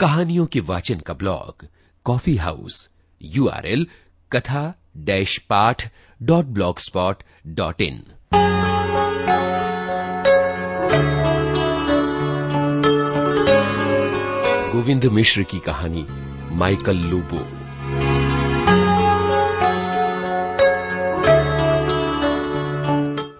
कहानियों के वाचन का blog, coffee house U R L katha dash path dot blogspot dot in. Govind Mishra की कहानी, माइकल लूबो।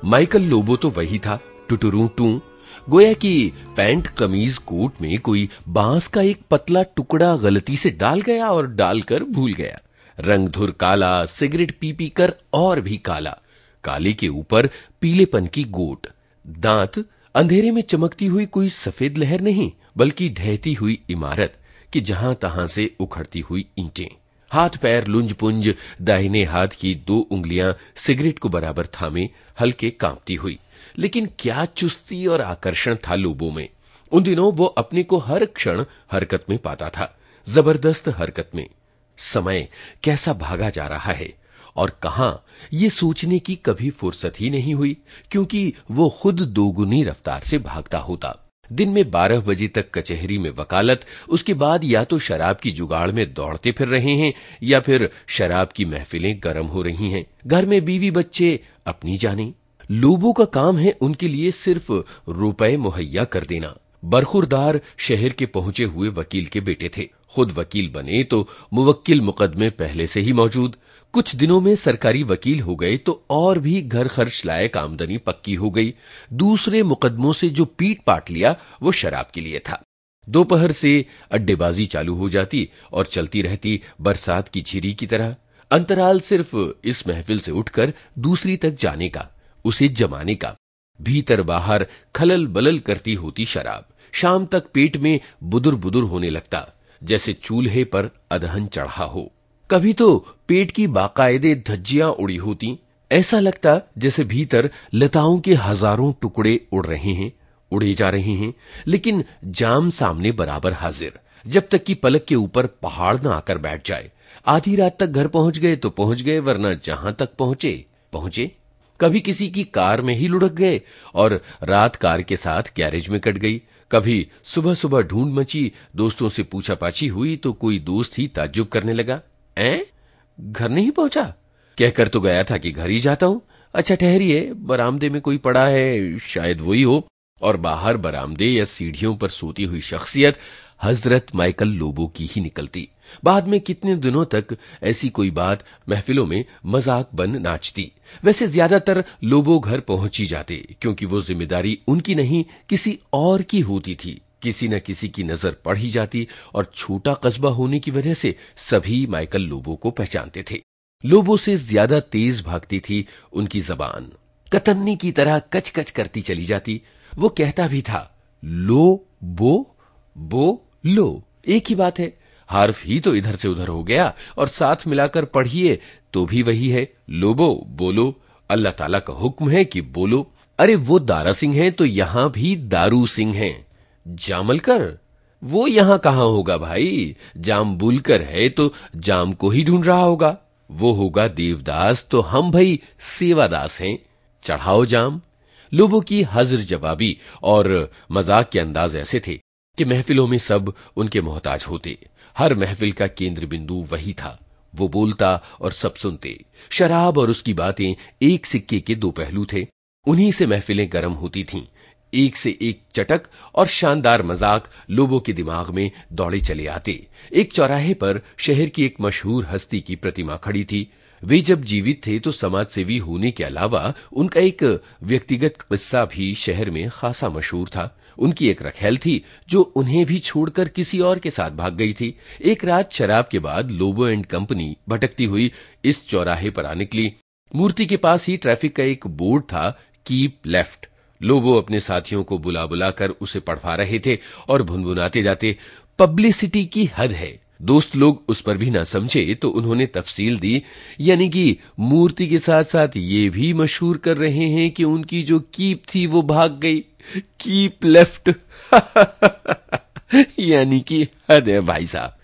माइकल लोबो तो वही था टुटुरू टू गोया कि पैंट कमीज कोट में कोई बाँस का एक पतला टुकड़ा गलती से डाल गया और डालकर भूल गया। रंग धुर काला, सिगरेट पी पी कर और भी काला। काले के ऊपर पीलेपन की गोट। दांत अंधेरे में चमकती हुई कोई सफ़ेद लहर नहीं, बल्कि ढहती हुई इमारत कि जहाँ तहां से उखड़ती हुई ईंटें। हाथ पैर लुंज पुंज दाहिने हाथ की दो उंगलियाँ सिगरेट को बराबर थामे, हल्के कांपती हुई। लेकिन क्या चुस्ती और आकर्षण था लोबों में? उन दिनों वो अपने को हर क्षण हरकत में पाता था, ज़बरदस्त हरकत में। समय कैसा भागा जा रहा है? और कहा? ये सोचने की कभी फुर्सत ही नहीं हुई, क्योंकि वो खुद दोगुनी रफ्तार से भागता होता। दिन में बारह बजे तक कचहरी में वकालत, उसके बाद या तो शराब की जुगाड़ में दौड़ते फिर रहे हैं, या फिर शराब की महफिलें गर्म हो रही हैं। घर में बीवी बच्चे अपनी जाने। लोगों का काम है उनके लिए सिर्फ़ रुपए मुहैया कर देना। बरखुरदार शहर के पहुँचे हुए वकील के बेटे थे। खुद वकील बने तो मुवक्किल मुकदमे पहले से ही मौजूद। कुछ दिनों में सरकारी वकील हो गए तो और भी घर खर्च लायक आमदनी पक्की हो गई। दूसरे मुकदमों से जो पीट पाट लिया, वो शराब के लिए था। दोपहर से अड्डेबाजी चालू हो जाती और चलती रहती बरसात की छिरी की तरह। अंतराल सिर्फ़ इस महफिल से उठकर दूसरी तक जाने का उसे जमाने का। भीतर बाहर खलल बलल करती होती शराब। शाम तक पेट में बुदुर बुदुर होने लगता, जैसे चूल्हे पर अदहन चढ़ा हो। कभी तो पेट की बाकायदे धज्जियाँ उड़ी होती, ऐसा लगता जैसे भीतर लताओं के हज़ारों टुकड़े उड़ रहे हैं, उड़े जा रहे हैं, लेकिन जाम सामने बराबर हाजिर। जब तक कि पलक के ऊपर पहाड़ न आकर बैठ जाए। आधी रात तक घर पहुँच गए तो पहुँच गए, वरना जहाँ तक पहुँचे पहुँचे। कभी किसी की कार में ही लुढ़क गए और रात कार के साथ गैरेज में कट गई। कभी सुबह सुबह ढूंढ मची, दोस्तों से पूछा पाछी हुई तो कोई दोस्त ही ताज्जुब करने लगा। ए घर नहीं पहुँचा? कहकर तो गया था कि घर ही जाता हूँ। अच्छा ठहरिए, बरामदे में कोई पड़ा है, शायद वही हो। और बाहर बरामदे या सीढ़ियों पर सोती हुई शख्सियत हज़रत माइकल लोबो की ही निकलती। बाद में कितने दिनों तक ऐसी कोई बात महफिलों में मज़ाक बन नाचती। वैसे ज़्यादातर लोबो घर पहुँच ही जाते, क्योंकि वो ज़िम्मेदारी उनकी नहीं, किसी और की होती थी। किसी न किसी की नज़र पड़ ही जाती और छोटा कस्बा होने की वजह से सभी माइकल लोबो को पहचानते थे। लोबो से ज़्यादा तेज भागती थी उनकी जबान। कतन्नी की तरह कच कच करती चली जाती। वो कहता भी था, लो, बो बो, लो। एक ही बात है हार्फ ही तो इधर से उधर हो गया और साथ मिलाकर पढ़िए तो भी वही है। लोबो, बोलो, अल्लाह ताला का हुक्म है कि बोलो। अरे वो दारा सिंह है तो यहाँ भी दारू सिंह है। जामलकर? वो यहाँ कहाँ होगा भाई? जाम बुलकर है तो जाम को ही ढूंढ रहा होगा। वो होगा देवदास तो हम भाई सेवादास हैं। चढ़ाओ जाम। लोगों की हजर जवाबी और मज़ाक के अंदाज ऐसे थे कि महफिलों में सब उनके मोहताज होते। हर महफिल का केंद्र बिंदु वही था। वो बोलता और सब सुनते। शराब और उसकी बातें एक सिक्के के दो पहलू थे। उन्हीं से महफिलें गर्म होती थीं। एक से एक चटक और शानदार मज़ाक लोगों के दिमाग में दौड़े चले आते। एक चौराहे पर शहर की एक मशहूर हस्ती की प्रतिमा खड़ी थी। वे जब जीवित थे तो समाज सेवी होने के अलावा उनका एक व्यक्तिगत किस्सा भी शहर में खासा मशहूर था। उनकी एक रखेल थी, जो उन्हें भी छोड़कर किसी और के साथ भाग गई थी। एक रात शराब के बाद लोबो एंड कंपनी भटकती हुई इस चौराहे पर आ निकली। मूर्ति के पास ही ट्रैफ़िक का एक बोर्ड था, कीप लेफ़्ट। लोगो अपने साथियों को बुला बुलाकर उसे पढ़वा रहे थे और भुनभुनाते जाते, पब्लिसिटी की हद है। दोस्त लोग उस पर भी ना समझे तो उन्होंने तफसील दी, यानी कि मूर्ति के साथ साथ ये भी मशहूर कर रहे हैं कि उनकी जो कीप थी वो भाग गई। कीप लेफ़्ट यानी कि, हद है भाई साहब।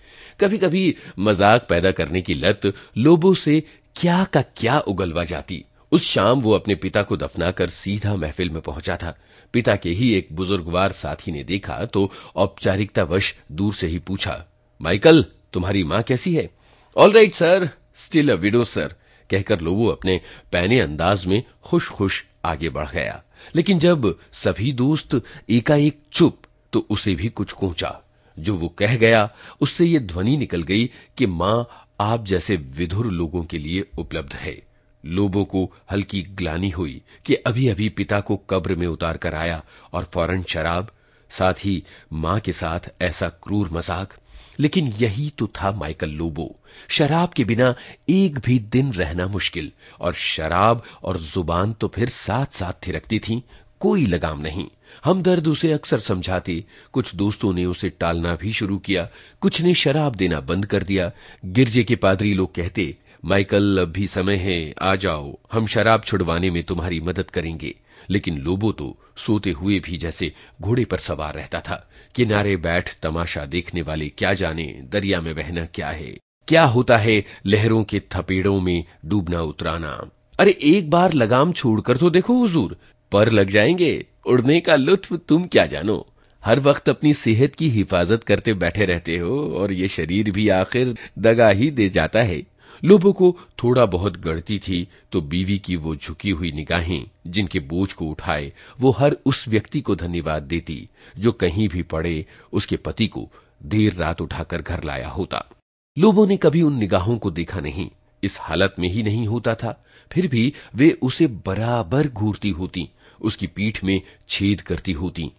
कभी कभी मज़ाक पैदा करने की लत लोगों से क्या का क्या उगलवा जाती। उस शाम वो अपने पिता को दफनाकर सीधा महफिल में पहुँचा था। पिता के ही एक बुजुर्गवार साथी ने देखा तो औपचारिकतावश दूर से ही पूछा, माइकल, तुम्हारी माँ कैसी है? All right sir still a widow sir कहकर लोबो अपने पैने अंदाज में खुश खुश आगे बढ़ गया। लेकिन जब सभी दोस्त एकाएक चुप तो उसे भी कुछ कोचा। जो वो कह गया, उससे ये ध्वनि निकल गई कि माँ आप जैसे विधुर लोगों के लिए उपलब्ध है। लोबों को हल्की ग्लानी हुई कि अभी अभी पिता को कब्र में उतार कर आया और फ़ौरन शराब, साथ ही माँ के साथ ऐसा क्रूर मज़ाक लेकिन यही तो था माइकल लोबो। शराब के बिना एक भी दिन रहना मुश्किल, और शराब और ज़ुबान तो फिर साथ साथ थिरकती थी, कोई लगाम नहीं। हम दर्द उसे अक्सर समझाते, कुछ दोस्तों ने उसे टालना भी शुरू किया, कुछ ने शराब देना बंद कर दिया। गिरजे के पादरी लोग कहते, माइकल, अब भी समय है, आ जाओ, हम शराब छुड़वाने में तुम्हारी मदद करेंगे। लेकिन लोबो तो सोते हुए भी जैसे घोड़े पर सवार रहता था। किनारे बैठ तमाशा देखने वाले क्या जाने दरिया में बहना क्या है? क्या होता है लहरों के थपेड़ों में डूबना उतराना? अरे एक बार लगाम छोड़कर तो देखो हुजूर, पर लग जाएँगे उड़ने का लुत्फ तुम क्या जानो। हर वक्त अपनी सेहत की हिफाजत करते बैठे रहते हो और ये शरीर भी आखिर दगा ही दे जाता है। लोगों को थोड़ा बहुत गढ़ती थी तो बीवी की वो झुकी हुई निगाहें, जिनके बोझ को उठाए, वो हर उस व्यक्ति को धन्यवाद देती, जो कहीं भी पड़े, उसके पति को देर रात उठाकर घर लाया होता। लोगों ने कभी उन निगाहों को देखा नहीं, इस हालत में ही नहीं होता था। फिर भी वे उसे बराबर घूरती होती, उसकी पीठ में छेद करती होती।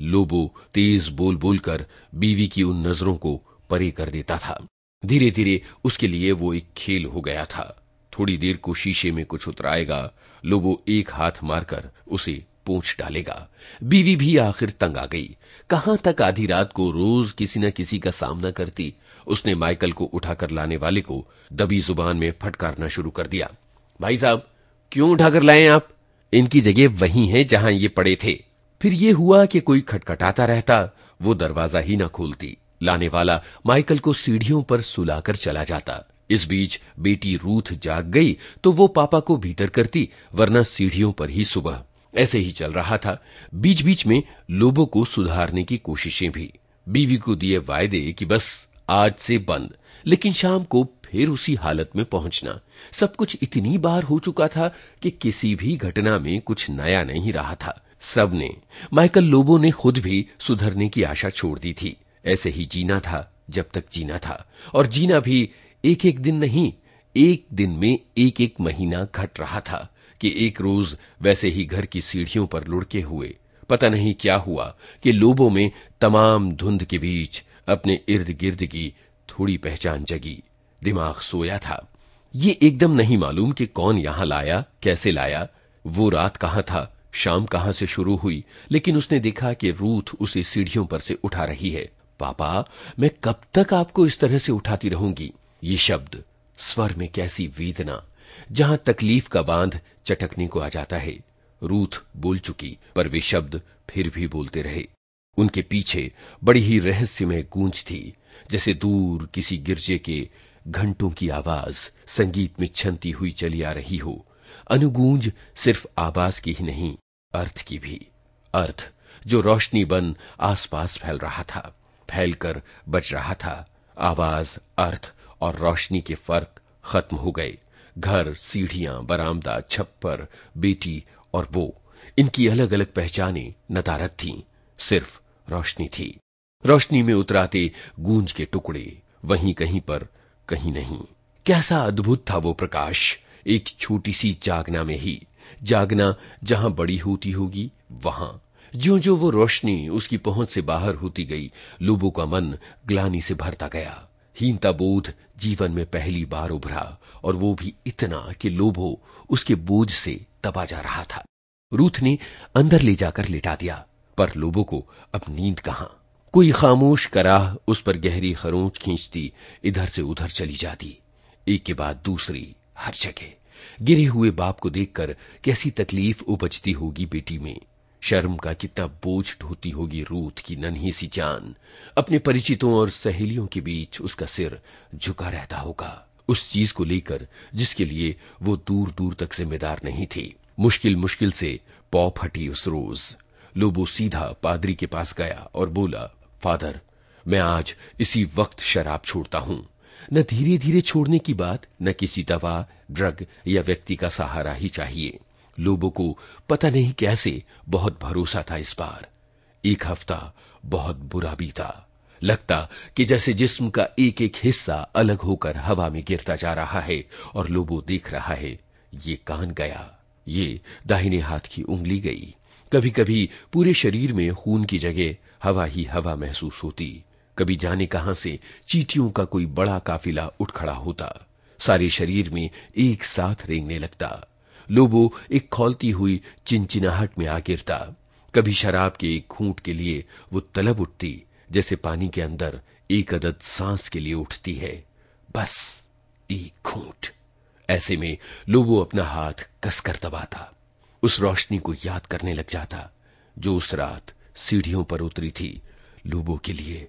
लोबो तेज बोल बोलकर बीवी की उन नज़रों को परे कर देता था। धीरे धीरे उसके लिए वो एक खेल हो गया था। थोड़ी देर को शीशे में कुछ उतराएगा लोबो एक हाथ मारकर उसे पूछ डालेगा। बीवी भी आखिर तंग आ गई। कहाँ तक आधी रात को रोज किसी न किसी का सामना करती? उसने माइकल को उठाकर लाने वाले को दबी ज़ुबान में फटकारना शुरू कर दिया। भाई साहब, क्यों उठाकर लाए आप? इनकी जगह वही है जहाँ ये पड़े थे। फिर ये हुआ कि कोई खटखटाता रहता, वो दरवाज़ा ही ना खोलती। लाने वाला माइकल को सीढ़ियों पर सुलाकर चला जाता। इस बीच बेटी रूथ जाग गई तो वो पापा को भीतर करती, वरना सीढ़ियों पर ही सुबह। ऐसे ही चल रहा था। बीच बीच में लोगों को सुधारने की कोशिशें भी। बीवी को दिए वायदे कि बस, आज से बंद। लेकिन शाम को फिर उसी हालत में पहुँचना। सब कुछ इतनी बार हो चुका था कि किसी भी घटना में कुछ नया नहीं रहा था। सबने माइकल लोबो ने खुद भी सुधरने की आशा छोड़ दी थी। ऐसे ही जीना था जब तक जीना था। और जीना भी एक एक दिन नहीं, एक दिन में एक एक महीना घट रहा था कि एक रोज वैसे ही घर की सीढ़ियों पर लुढ़के हुए। पता नहीं क्या हुआ कि लोबों में तमाम धुंध के बीच अपने इर्द गिर्द की थोड़ी पहचान जगी। दिमाग सोया था। ये एकदम नहीं मालूम कि कौन यहाँ लाया, कैसे लाया। वो रात कहाँ था, शाम कहाँ से शुरू हुई, लेकिन उसने देखा कि रूथ उसे सीढ़ियों पर से उठा रही है। पापा, मैं कब तक आपको इस तरह से उठाती रहूँगी? ये शब्द स्वर में कैसी वेदना, जहाँ तकलीफ़ का बाँध चटकने को आ जाता है। रूथ बोल चुकी, पर वे शब्द फिर भी बोलते रहे। उनके पीछे बड़ी ही रहस्यमय गूंज थी, जैसे दूर किसी गिरजे के घंटों की आवाज़ संगीत में छनती हुई चली आ रही हो। अनुगूंज सिर्फ़ आवाज़ की ही नहीं, अर्थ की भी। अर्थ, जो रोशनी बन आसपास फैल रहा था। फैलकर बच रहा था। आवाज़, अर्थ और रोशनी के फ़र्क खत्म हो गए। घर, सीढ़ियाँ, बरामदा, छप्पर, बेटी और वो, इनकी अलग अलग पहचाने नदारत थीं। सिर्फ़ रोशनी थी। रोशनी में उतराते गूंज के टुकड़े, वहीं कहीं पर, कहीं नहीं। कैसा अद्भुत था वो प्रकाश, एक छोटी सी जागना में ही। जागना जहाँ बड़ी होती होगी, वहाँ। ज्यो ज्यो वो रोशनी उसकी पहुँच से बाहर होती गई लोबो का मन ग्लानी से भरता गया। हीनता बोध जीवन में पहली बार उभरा, और वो भी इतना कि लोभो उसके बोझ से दबा जा रहा था। रूथ ने अंदर ले जाकर लिटा दिया, पर लोबो को अब नींद कहाँ? कोई खामोश कराह उस पर गहरी खरोंच खींचती, इधर से उधर चली जाती। एक के बाद दूसरी, हर जगह। गिरे हुए बाप को देखकर कैसी तकलीफ़ उपजती होगी बेटी में। शर्म का कितना बोझ ढोती होगी रूथ की नन्ही सी जान। अपने परिचितों और सहेलियों के बीच उसका सिर झुका रहता होगा। उस चीज़ को लेकर जिसके लिए वो दूर दूर तक जिम्मेदार नहीं थी। मुश्किल मुश्किल से पौ फटी उस रोज। लोबो सीधा पादरी के पास गया और बोला, फादर, मैं आज इसी वक्त शराब छोड़ता हूँ। न धीरे धीरे छोड़ने की बात, न किसी दवा, ड्रग या व्यक्ति का सहारा ही चाहिए। लोगों को पता नहीं कैसे बहुत भरोसा था इस बार। एक हफ़्ता बहुत बुरा बीता लगता कि जैसे जिस्म का एक एक हिस्सा अलग होकर हवा में गिरता जा रहा है और लोबो देख रहा है, ये कान गया, ये दाहिने हाथ की उंगली गई। कभी कभी पूरे शरीर में खून की जगह हवा ही हवा महसूस होती। कभी जाने कहाँ से चीटियों का कोई बड़ा काफिला उठ खड़ा होता। सारे शरीर में एक साथ रेंगने लगता। लोबो एक खोलती हुई चिंचिनाहट में आ गिरता। कभी शराब के एक खूंट के लिए वो तलब उठती, जैसे पानी के अंदर एक अदद सांस के लिए उठती है। बस एक खूंट। ऐसे में लोबो अपना हाथ कसकर दबाता। उस रोशनी को याद करने लग जाता, जो उस रात सीढ़ियों पर उतरी थी लोबो के लिए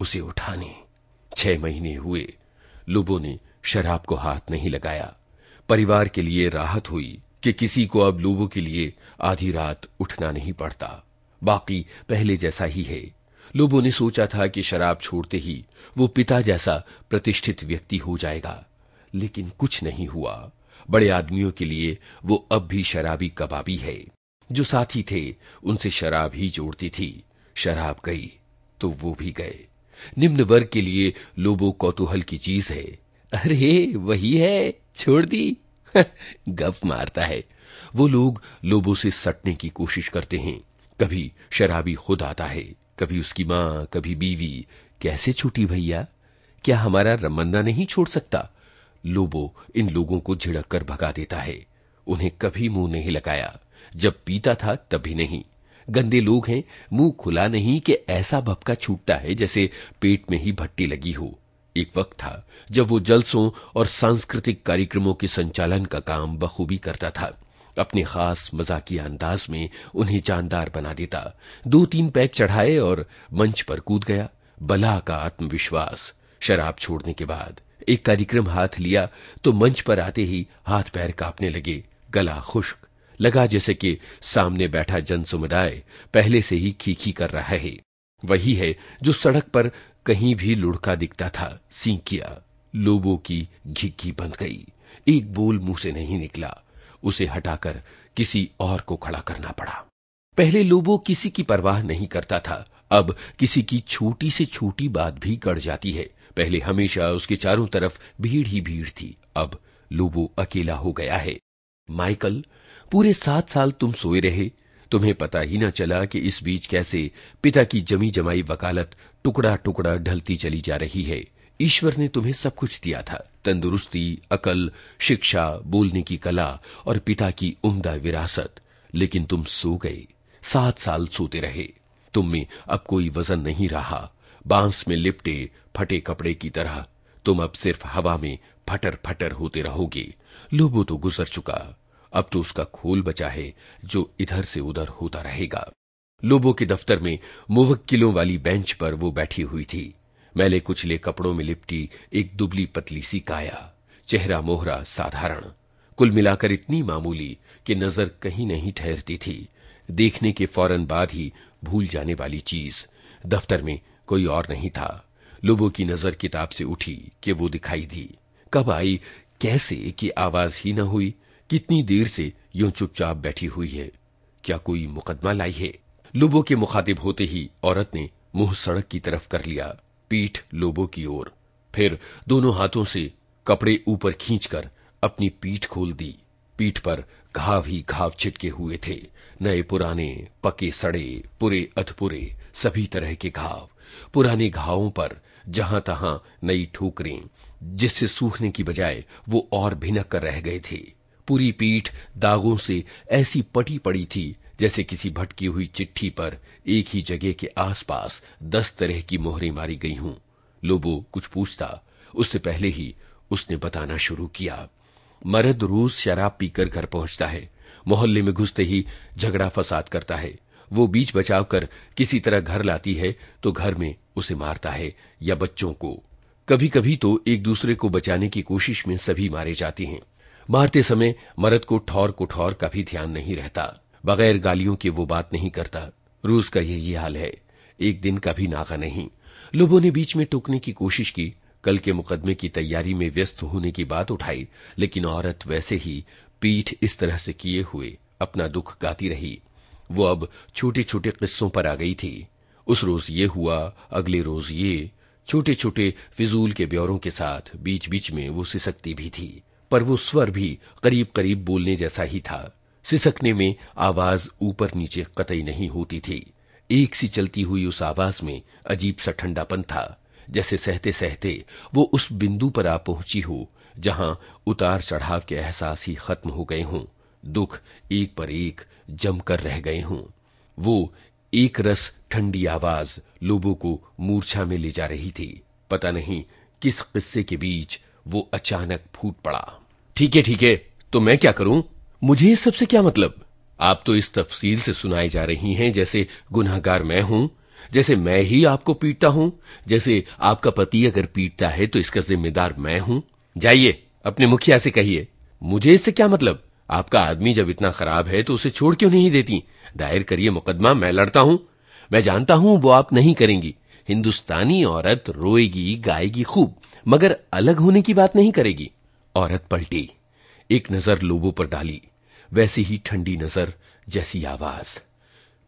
उसे उठाने। छह महीने हुए, लोबो ने शराब को हाथ नहीं लगाया। परिवार के लिए राहत हुई कि किसी को अब लोगों के लिए आधी रात उठना नहीं पड़ता। बाकी पहले जैसा ही है। लोगों ने सोचा था कि शराब छोड़ते ही वो पिता जैसा प्रतिष्ठित व्यक्ति हो जाएगा। लेकिन कुछ नहीं हुआ। बड़े आदमियों के लिए वो अब भी शराबी कबाबी है। जो साथी थे, उनसे शराब ही जोड़ती थी। शराब गई तो वो भी गए। निम्न वर्ग के लिए लोबो कौतूहल की चीज़ है। अरे, वही है। छोड़ दी? गप मारता है। वो लोग लोबो से सटने की कोशिश करते हैं। कभी शराबी खुद आता है, कभी उसकी माँ, कभी बीवी। कैसे छूटी भैया? क्या हमारा रमन्ना नहीं छोड़ सकता? लोबो इन लोगों को झिड़क कर भगा देता है। उन्हें कभी मुँह नहीं लगाया। जब पीता था तभी नहीं। गंदे लोग हैं, मुँह खुला नहीं कि ऐसा भपका छूटता है जैसे पेट में ही भट्टी लगी हो। एक वक्त था जब वो जलसों और सांस्कृतिक कार्यक्रमों के संचालन का काम बखूबी करता था। अपने खास मजाकिया अंदाज में उन्हें जानदार बना देता। दो तीन पैक चढ़ाए और मंच पर कूद गया। बला का आत्मविश्वास शराब छोड़ने के बाद एक कार्यक्रम हाथ लिया तो मंच पर आते ही हाथ पैर कांपने लगे, गला खुश्क। लगा जैसे कि सामने बैठा जन समुदाय पहले से ही खीखी कर रहा है। वही है जो सड़क पर कहीं भी लुढ़का दिखता था। सींकिया लोबों की घिग्घी बंद गई। एक बोल मुँह से नहीं निकला। उसे हटाकर किसी और को खड़ा करना पड़ा। पहले लोबो किसी की परवाह नहीं करता था। अब किसी की छोटी से छोटी बात भी गड़ जाती है। पहले हमेशा उसके चारों तरफ़ भीड़ ही भीड़ थी। अब लोबो अकेला हो गया है। माइकल, पूरे सात साल तुम सोए रहे तुम्हें पता ही न चला कि इस बीच कैसे पिता की जमी जमाई वकालत टुकड़ा टुकड़ा ढलती चली जा रही है। ईश्वर ने तुम्हें सब कुछ दिया था। तंदुरुस्ती, अकल, शिक्षा, बोलने की कला और पिता की उम्दा विरासत। लेकिन तुम सो गए। सात साल सोते रहे। तुम में अब कोई वज़न नहीं रहा। बाँस में लिपटे, फटे कपड़े की तरह। तुम अब सिर्फ़ हवा में फटर फटर होते रहोगे। लोबो तो गुजर चुका। अब तो उसका खोल बचा है, जो इधर से उधर होता रहेगा। लोबो के दफ्तर में मुवक्किलों वाली बेंच पर वो बैठी हुई थी। मैले कुचले कपड़ों में लिपटी, एक दुबली पतली सी काया। चेहरा मोहरा साधारण। कुल मिलाकर इतनी मामूली कि नज़र कहीं नहीं ठहरती थी। देखने के फ़ौरन बाद ही भूल जाने वाली चीज़। दफ्तर में कोई और नहीं था। लोबो की नज़र किताब से उठी कि वो दिखाई दी। कब आई? कैसे? कि आवाज़ ही न हुई। कितनी देर से यूँ चुपचाप बैठी हुई है? क्या कोई मुकदमा लाई है? लोबो के मुखातिब होते ही औरत ने मुँह सड़क की तरफ़ कर लिया, पीठ लोबो की ओर। फिर दोनों हाथों से कपड़े ऊपर खींचकर अपनी पीठ खोल दी। पीठ पर घाव ही घाव छिटके हुए थे। नए पुराने, पके सड़े, पुरे अधपुरे, सभी तरह के घाव। पुराने घावों पर जहाँ तहां नई ठोकरें, जिससे सूखने की बजाय वो और भिनक कर रह गए थे। पूरी पीठ दागों से ऐसी पटी पड़ी थी, जैसे किसी भटकी हुई चिट्ठी पर एक ही जगह के आसपास दस तरह की मोहरें मारी गई हूँ। लोबो कुछ पूछता। उससे पहले ही उसने बताना शुरू किया। मर्द रोज शराब पीकर घर पहुँचता है। मोहल्ले में घुसते ही झगड़ा फसाद करता है। वो बीच बचाव कर किसी तरह घर लाती है तो घर में उसे मारता है या बच्चों को। कभी कभी तो एक दूसरे को बचाने की कोशिश में सभी मारे जाते हैं। मारते समय मरद को ठौर कुठौर का भी ध्यान नहीं रहता, बगैर गालियों के वो बात नहीं करता। रोज का यही हाल है। एक दिन का भी नागा नहीं। लोगों ने बीच में टोकने की कोशिश की। कल के मुकदमे की तैयारी में व्यस्त होने की बात उठाई, लेकिन औरत वैसे ही पीठ इस तरह से किए हुए अपना दुख गाती रही। वो अब छोटे छोटे किस्सों पर आ गई थी। उस रोज ये हुआ, अगले रोज ये। छोटे छोटे फिजूल के ब्यौरों के साथ बीच बीच में वो सिसकती भी थी। पर वो स्वर भी करीब करीब बोलने जैसा ही था। सिसकने में आवाज़ ऊपर नीचे कतई नहीं होती थी। एक सी चलती हुई उस आवाज़ में अजीब सा ठंडापन था। जैसे सहते सहते वो उस बिंदु पर आ पहुँची हो, जहाँ उतार चढ़ाव के एहसास ही खत्म हो गए हों। दुख एक पर एक जमकर रह गए हों। वो एक रस ठंडी आवाज़ लोगों को मूर्छा में ले जा रही थी। पता नहीं किस किस्से के बीच वो अचानक फूट पड़ा। ठीक है ठीक है। तो मैं क्या करूँ? मुझे इस सबसे क्या मतलब? आप तो इस तफसील से सुनाई जा रही हैं, जैसे गुनाहगार मैं हूँ, जैसे मैं ही आपको पीटता हूँ, जैसे आपका पति अगर पीटता है तो इसका जिम्मेदार मैं हूँ। जाइए, अपने मुखिया से कहिए, मुझे इससे क्या मतलब? आपका आदमी जब इतना खराब है तो उसे छोड़ क्यों नहीं देती? दायर करिए मुकदमा, मैं लड़ता हूँ। मैं जानता हूँ वो आप नहीं करेंगी। हिंदुस्तानी औरत रोएगी, गाएगी खूब, मगर अलग होने की बात नहीं करेगी। औरत पलटी, एक नज़र लोबों पर डाली, वैसी ही ठंडी नज़र जैसी आवाज़।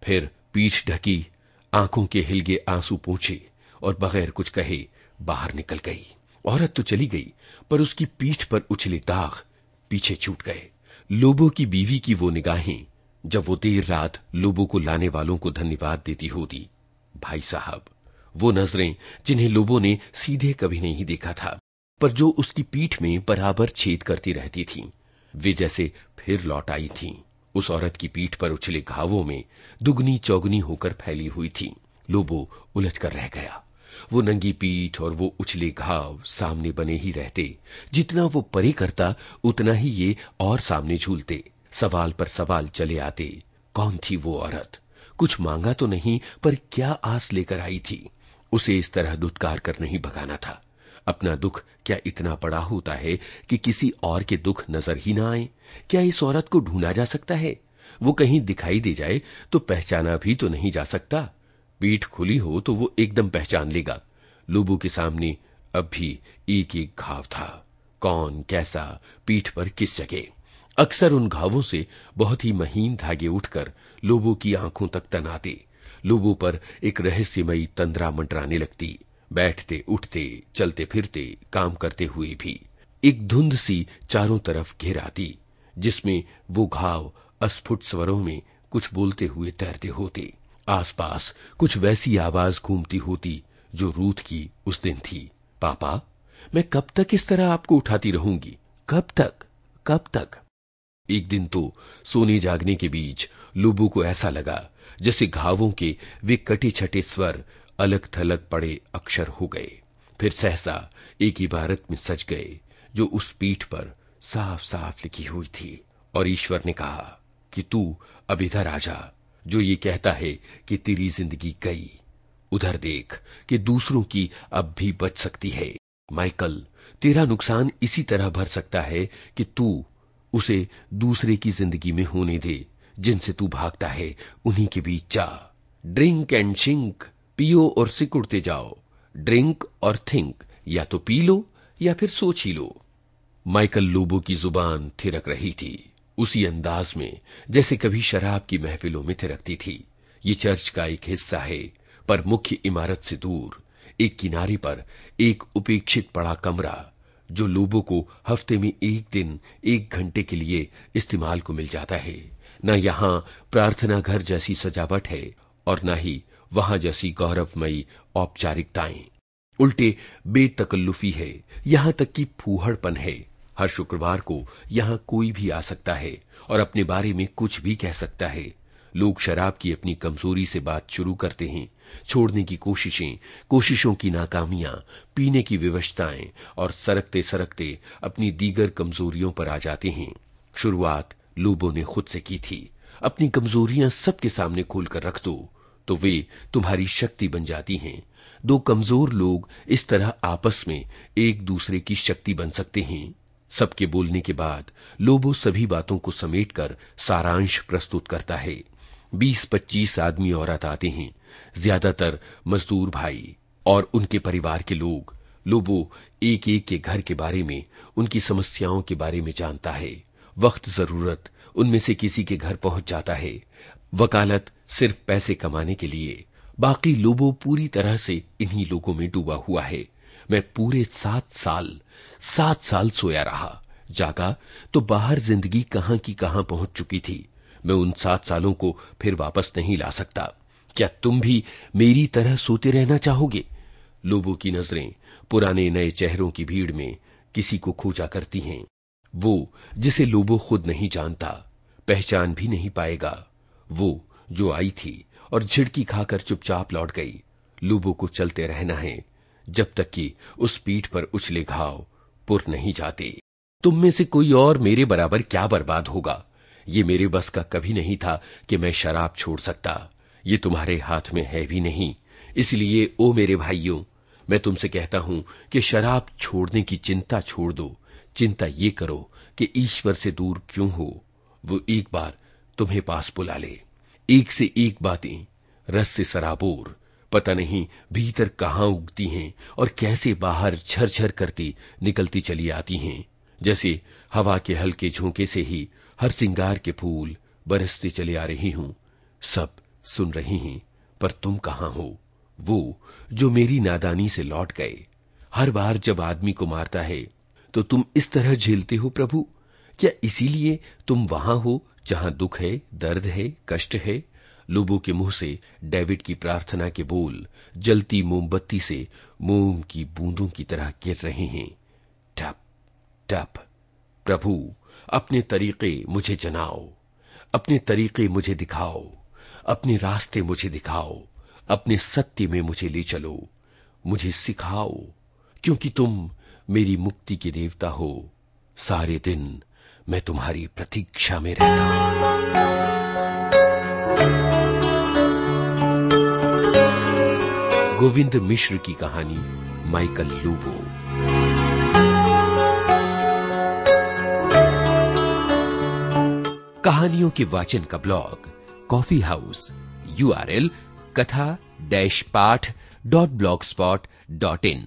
फिर पीठ ढकी, आँखों के हिलगे आँसू पूछे और बगैर कुछ कहे बाहर निकल गई। औरत तो चली गई, पर उसकी पीठ पर उछले दाग पीछे छूट गए। लोबो की बीवी की वो निगाहें, जब वो देर रात लोबो को लाने वालों को धन्यवाद देती होती। भाई साहब, वो नज़रें जिन्हें लोगों ने सीधे कभी नहीं देखा था। पर जो उसकी पीठ में बराबर छेद करती रहती थी, वे जैसे फिर लौट आई थी। उस औरत की पीठ पर उछले घावों में दुगनी चौगनी होकर फैली हुई थी। लोबो उलझ कर रह गया। वो नंगी पीठ और वो उछले घाव सामने बने ही रहते। जितना वो परे करता, उतना ही ये और सामने झूलते। सवाल पर सवाल चले आते, कौन थी वो औरत? कुछ मांगा तो नहीं, पर क्या आस लेकर आई थी? उसे इस तरह दुत्कार कर नहीं भगाना था। अपना दुख क्या इतना बड़ा होता है कि किसी और के दुख नज़र ही ना आए? क्या इस औरत को ढूंढा जा सकता है? वो कहीं दिखाई दे जाए तो पहचाना भी तो नहीं जा सकता। पीठ खुली हो तो वो एकदम पहचान लेगा। लोबू के सामने अब भी एक एक घाव था। कौन, कैसा, पीठ पर किस जगह? अक्सर उन घावों से बहुत ही महीन धागे उठकर लोगों की आँखों तक तनाते। लोगों पर एक रहस्यमयी तंद्रा मंडराने लगती। बैठते, उठते, चलते फिरते, काम करते हुए भी। एक धुंध सी चारों तरफ़ घेर आती जिसमें वो घाव अस्फुट स्वरों में कुछ बोलते हुए तैरते होते। आसपास कुछ वैसी आवाज़ घूमती होती, जो रूथ की उस दिन थी। पापा, मैं कब तक इस तरह आपको उठाती रहूँगी? कब तक? कब तक? एक दिन तो सोने जागने के बीच लोबू को ऐसा लगा, जैसे घावों के वे कटे छटे स्वर अलग थलग पड़े अक्षर हो गए। फिर सहसा एक इबारत में सज गए, जो उस पीठ पर साफ़ साफ़ लिखी हुई थी। और ईश्वर ने कहा, कि तू अब इधर आ जा, जो ये कहता है कि तेरी ज़िंदगी गई। उधर देख कि दूसरों की अब भी बच सकती है। माइकल, तेरा नुकसान इसी तरह भर सकता है कि तू उसे दूसरे की ज़िंदगी में होने दे, जिनसे तू भागता है, उन्हीं के बीच जा। ड्रिंक एंड शिंक पियो और सिकुड़ते जाओ। ड्रिंक और थिंक, या तो पी लो, या फिर सोच ही लो। माइकल लोबो की ज़ुबान थिरक रही थी, उसी अंदाज में, जैसे कभी शराब की महफिलों में थिरकती थी। ये चर्च का एक हिस्सा है, पर मुख्य इमारत से दूर, एक किनारे पर एक उपेक्षित पड़ा कमरा, जो लोगों को हफ़्ते में एक दिन, एक घंटे के लिए इस्तेमाल को मिल जाता है। न यहाँ प्रार्थना घर जैसी सजावट है, और न ही वहाँ जैसी गौरवमयी औपचारिकताएँ। उल्टे बेतकल्लुफी है, यहाँ तक कि फूहड़पन है। हर शुक्रवार को यहाँ कोई भी आ सकता है और अपने बारे में कुछ भी कह सकता है। लोग शराब की अपनी कमज़ोरी से बात शुरू करते हैं, छोड़ने की कोशिशें, कोशिशों की नाकामियाँ, पीने की विवशताएँ और सरकते सरकते अपनी दीगर कमजोरियों पर आ जाते हैं। शुरुआत लोगों ने खुद से की थी। अपनी कमजोरियाँ सबके सामने खोलकर रख दो। तो वे तुम्हारी शक्ति बन जाती हैं। दो कमज़ोर लोग इस तरह आपस में एक दूसरे की शक्ति बन सकते हैं। सबके बोलने के बाद लोबो सभी बातों को समेटकर सारांश प्रस्तुत करता है। बीस पच्चीस आदमी औरत आते हैं। ज़्यादातर मजदूर भाई और उनके परिवार के लोग। लोबो एक एक के घर के बारे में, उनकी समस्याओं के बारे में जानता है। वक्त ज़रूरत उनमें से किसी के घर पहुँच जाता है। वकालत सिर्फ़ पैसे कमाने के लिए, बाकी लोबो पूरी तरह से इन्हीं लोगों में डूबा हुआ है। मैं पूरे सात साल सात साल सोया रहा। जागा तो बाहर ज़िंदगी कहाँ की कहाँ पहुँच चुकी थी। मैं उन सात सालों को फिर वापस नहीं ला सकता। क्या तुम भी मेरी तरह सोते रहना चाहोगे? लोगों की नज़रें पुराने नए चेहरों की भीड़ में किसी को खोजा करती हैं। वो जिसे लोबो खुद नहीं जानता, पहचान भी नहीं पाएगा। वो जो आई थी और झिड़की खाकर चुपचाप लौट गई। लोबो को चलते रहना है। जब तक कि उस पीठ पर उछले घाव पुर नहीं जाते। तुम में से कोई और मेरे बराबर क्या बर्बाद होगा? ये मेरे बस का कभी नहीं था कि मैं शराब छोड़ सकता। ये तुम्हारे हाथ में है भी नहीं। इसलिए, ओ मेरे भाइयों, मैं तुमसे कहता हूँ कि शराब छोड़ने की चिंता छोड़ दो। चिंता ये करो कि ईश्वर से दूर क्यों हो। वो एक बार तुम्हें पास बुला ले। एक से एक बातें, रस से सराबोर, पता नहीं भीतर कहाँ उगती हैं और कैसे बाहर झरझर करती निकलती चली आती हैं। जैसे हवा के हल्के झोंके से ही हर सिंगार के फूल बरसते चले आ रही हूँ। सब सुन रही हैं, पर तुम कहाँ हो? वो जो मेरी नादानी से लौट गए। हर बार जब आदमी को मारता है तो तुम इस तरह झेलते हो प्रभु? क्या इसीलिए तुम वहाँ हो जहाँ दुख है, दर्द है, कष्ट है लोबों के मुँह से डेविड की प्रार्थना के बोल जलती मोमबत्ती से मोम की बूंदों की तरह गिर रहे हैं। टप टप, प्रभु, अपने तरीके मुझे जनाओ, अपने तरीके मुझे दिखाओ, अपने रास्ते मुझे दिखाओ, अपने सत्य में मुझे ले चलो, मुझे सिखाओ, क्योंकि तुम मेरी मुक्ति के देवता हो। सारे दिन मैं तुम्हारी प्रतीक्षा में रहता हूँ। गोविंद मिश्र की कहानी, माइकल लूबो। कहानियों के वाचन का blog, coffee house URL katha dash path dot blogspot dot in.